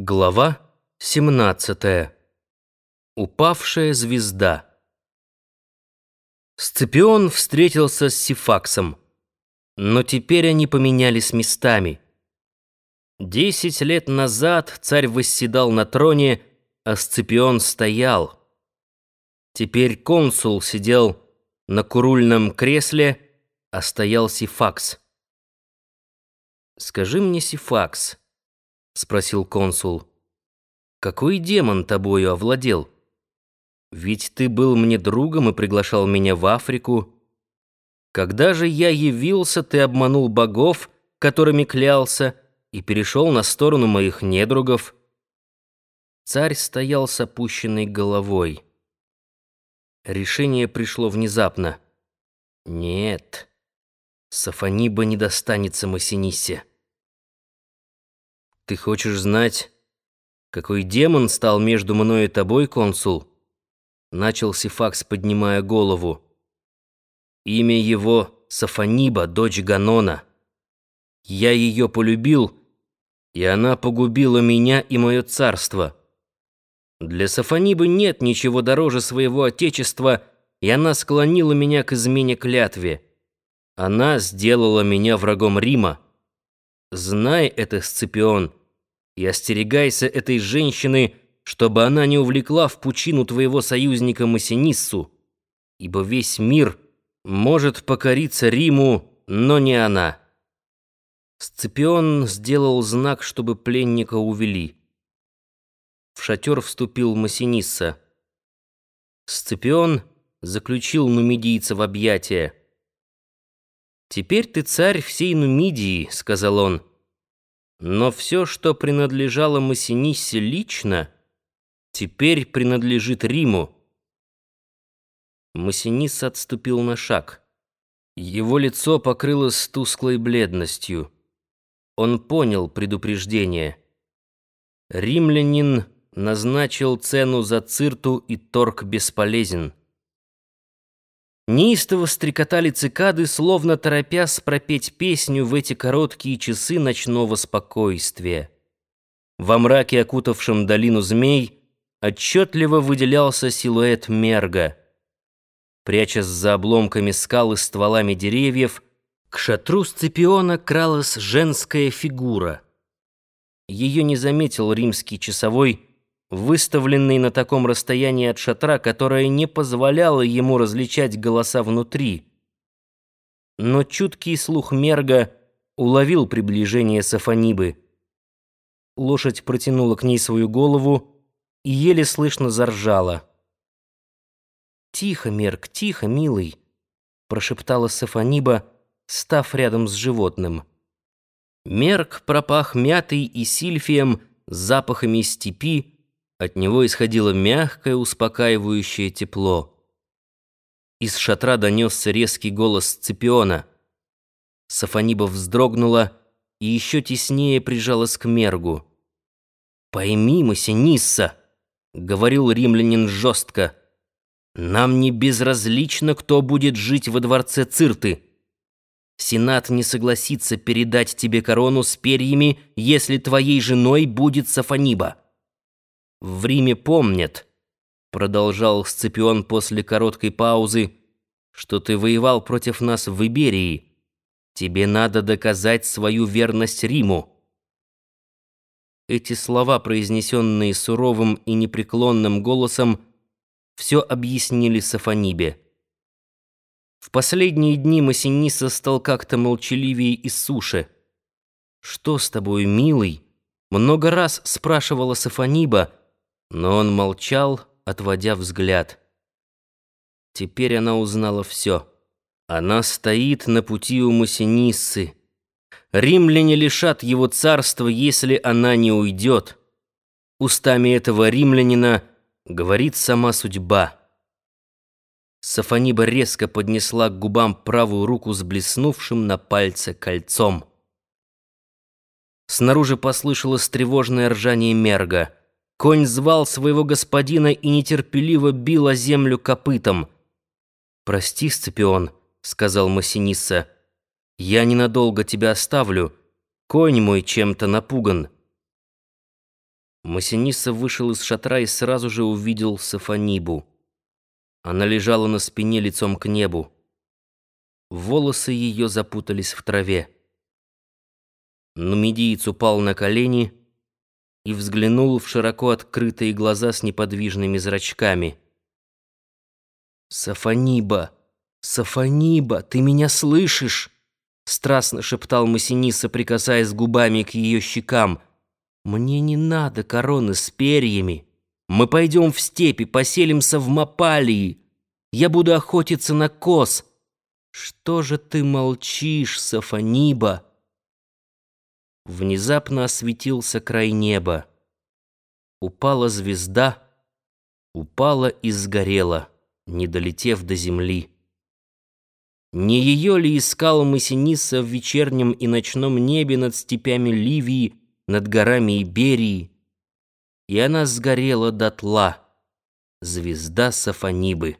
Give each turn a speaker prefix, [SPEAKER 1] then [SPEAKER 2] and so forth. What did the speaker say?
[SPEAKER 1] Глава 17. Упавшая звезда. Сципион встретился с Сифаксом, но теперь они поменялись местами. Десять лет назад царь восседал на троне, а Сципион стоял. Теперь консул сидел на курульном кресле, а стоял Сифакс. «Скажи мне, Сифакс», — спросил консул. «Какой демон тобою овладел? Ведь ты был мне другом и приглашал меня в Африку. Когда же я явился, ты обманул богов, которыми клялся, и перешел на сторону моих недругов». Царь стоял с опущенной головой. Решение пришло внезапно. «Нет, Сафониба не достанется Массинисе». Ты хочешь знать, какой демон стал между мной и тобой, консул? Начал Сифакс, поднимая голову. Имя его Сафониба, дочь Ганона. Я ее полюбил, и она погубила меня и мое царство. Для Сафонибы нет ничего дороже своего отечества, и она склонила меня к измене клятве. Она сделала меня врагом Рима. Знай это, Сципион, и остерегайся этой женщины, чтобы она не увлекла в пучину твоего союзника Массиниссу, ибо весь мир может покориться Риму, но не она». Сципион сделал знак, чтобы пленника увели. В шатер вступил Массинисса. Сципион заключил нумидийца в объятия. «Теперь ты царь всей Нумидии», — сказал он. Но все, что принадлежало Массиниссе лично, теперь принадлежит Риму. Массинис отступил на шаг. Его лицо покрылось тусклой бледностью. Он понял предупреждение. Римлянин назначил цену за цирту, и торг бесполезен. Неистово стрекотали цикады, словно торопясь пропеть песню в эти короткие часы ночного спокойствия. Во мраке, окутавшем долину змей, отчетливо выделялся силуэт Мерга. Прячась за обломками скал и стволами деревьев, к шатру Сципиона кралась женская фигура. Ее не заметил римский часовой, выставленный на таком расстоянии от шатра, которое не позволяло ему различать голоса внутри. Но чуткий слух Мерга уловил приближение Сафонибы. Лошадь протянула к ней свою голову и еле слышно заржала. «Тихо, Мерг, тихо, милый», — прошептала Сафониба, став рядом с животным. Мерг пропах мятой и сильфием, запахами степи, от него исходило мягкое, успокаивающее тепло. Из шатра донесся резкий голос Сципиона. Сафониба вздрогнула и еще теснее прижалась к Мергу. «Пойми, Массинисса», — говорил римлянин жестко, — «нам не безразлично, кто будет жить во дворце Цирты. Сенат не согласится передать тебе корону с перьями, если твоей женой будет Сафониба». В Риме помнят, продолжал Сципион после короткой паузы, что ты воевал против нас в Иберии. Тебе надо доказать свою верность Риму. Эти слова, произнесенные суровым и непреклонным голосом, все объяснили Сафонибе. В последние дни Массиниса стал как-то молчаливее и суше. «Что с тобой, милый?» Много раз спрашивала Сафониба, но он молчал, отводя взгляд. Теперь она узнала все. Она стоит на пути у Массиниссы. Римляне лишат его царства, если она не уйдет. Устами этого римлянина говорит сама судьба. Сафониба резко поднесла к губам правую руку с блеснувшим на пальце кольцом. Снаружи послышалось тревожное ржание мерга — Конь звал своего господина и нетерпеливо бил о землю копытом. «Прости, Сципион», — сказал Массинисса, — «я ненадолго тебя оставлю. Конь мой чем-то напуган». Масиниса вышел из шатра и сразу же увидел Сафонибу. Она лежала на спине лицом к небу. Волосы ее запутались в траве. Нумидиец упал на колени и взглянул в широко открытые глаза с неподвижными зрачками. «Сафониба! Сафониба! Ты меня слышишь?» Страстно шептал Масиниса, прикасаясь губами к ее щекам. «Мне не надо короны с перьями. Мы пойдем в степи, поселимся в Мапалии. Я буду охотиться на коз. Что же ты молчишь, Сафониба?» Внезапно осветился край неба. Упала звезда, упала и сгорела, не долетев до земли. Не ее ли искал Масиниса в вечернем и ночном небе над степями Ливии, над горами Иберии? И она сгорела дотла, звезда Сафонибы.